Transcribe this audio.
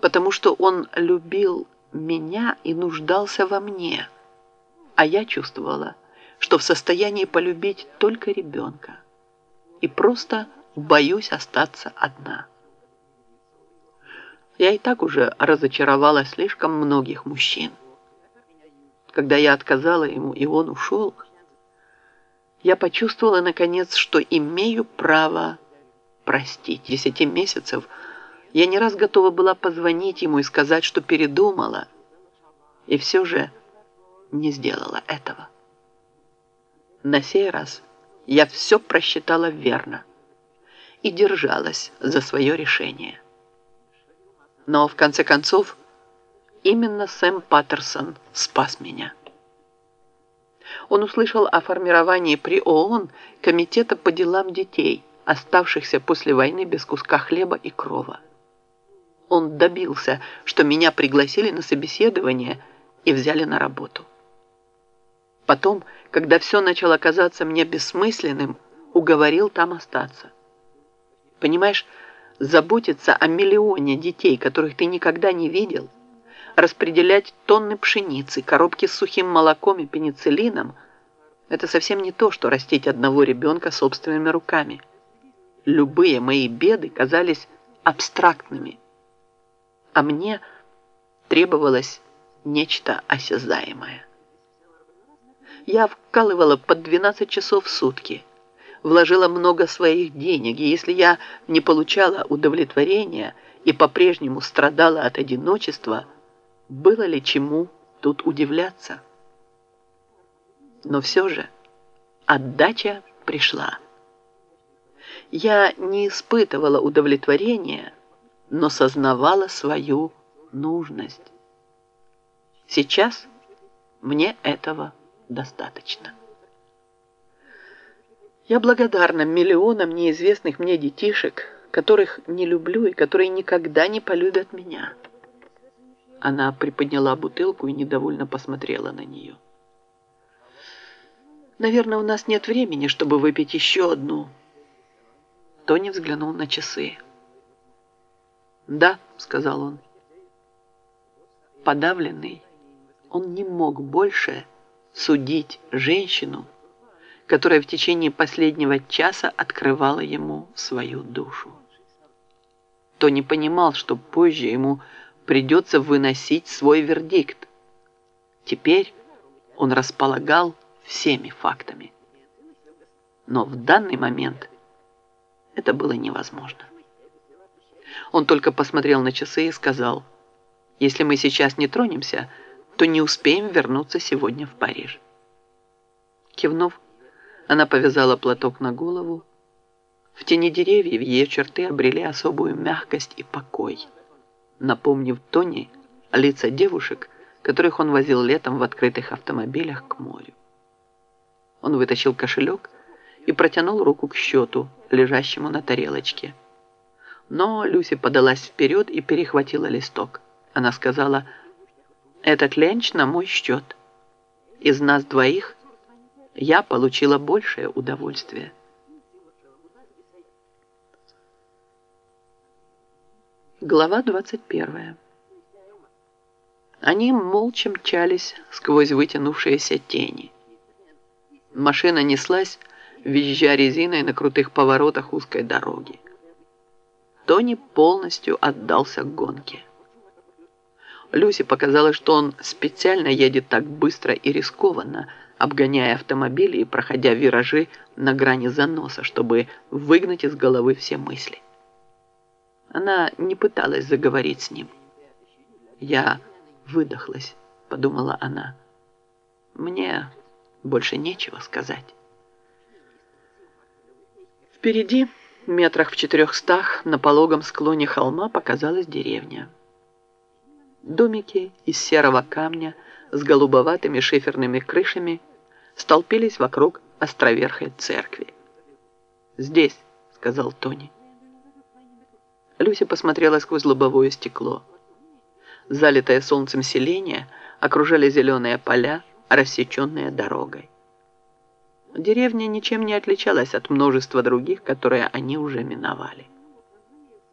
потому что он любил меня и нуждался во мне, а я чувствовала, что в состоянии полюбить только ребенка и просто боюсь остаться одна. Я и так уже разочаровала слишком многих мужчин. Когда я отказала ему, и он ушел, я почувствовала, наконец, что имею право простить. Десяти месяцев я не раз готова была позвонить ему и сказать, что передумала, и все же не сделала этого. На сей раз я все просчитала верно и держалась за свое решение. Но в конце концов именно Сэм Паттерсон спас меня. Он услышал о формировании при ООН Комитета по делам детей, оставшихся после войны без куска хлеба и крова. Он добился, что меня пригласили на собеседование и взяли на работу. Потом, когда все начало казаться мне бессмысленным, уговорил там остаться. Понимаешь, заботиться о миллионе детей, которых ты никогда не видел, распределять тонны пшеницы, коробки с сухим молоком и пенициллином – это совсем не то, что растить одного ребенка собственными руками. Любые мои беды казались абстрактными, а мне требовалось нечто осязаемое. Я вкалывала по 12 часов в сутки – вложила много своих денег, и если я не получала удовлетворения и по-прежнему страдала от одиночества, было ли чему тут удивляться? Но все же отдача пришла. Я не испытывала удовлетворения, но сознавала свою нужность. Сейчас мне этого достаточно. Я благодарна миллионам неизвестных мне детишек, которых не люблю и которые никогда не полюбят меня. Она приподняла бутылку и недовольно посмотрела на нее. Наверное, у нас нет времени, чтобы выпить еще одну. Тони взглянул на часы. «Да», — сказал он. Подавленный, он не мог больше судить женщину, которая в течение последнего часа открывала ему свою душу. Тони понимал, что позже ему придется выносить свой вердикт. Теперь он располагал всеми фактами. Но в данный момент это было невозможно. Он только посмотрел на часы и сказал, «Если мы сейчас не тронемся, то не успеем вернуться сегодня в Париж». Кивнув, она повязала платок на голову. В тени деревьев ее черты обрели особую мягкость и покой, напомнив Тони лица девушек, которых он возил летом в открытых автомобилях к морю. Он вытащил кошелек и протянул руку к счету, лежащему на тарелочке. Но Люси подалась вперед и перехватила листок. Она сказала, «Этот ленч на мой счет. Из нас двоих я получила большее удовольствие. Глава 21. Они молча мчались сквозь вытянувшиеся тени. Машина неслась, визжа резиной на крутых поворотах узкой дороги. Тони полностью отдался гонке. Люси показалось, что он специально едет так быстро и рискованно, обгоняя автомобили и проходя виражи на грани заноса, чтобы выгнать из головы все мысли. Она не пыталась заговорить с ним. «Я выдохлась», — подумала она. «Мне больше нечего сказать». Впереди, метрах в четырехстах, на пологом склоне холма показалась деревня. Домики из серого камня с голубоватыми шиферными крышами столпились вокруг островерхой церкви. «Здесь», — сказал Тони. Люся посмотрела сквозь лобовое стекло. Залитое солнцем селение окружали зеленые поля, рассеченные дорогой. Деревня ничем не отличалась от множества других, которые они уже миновали.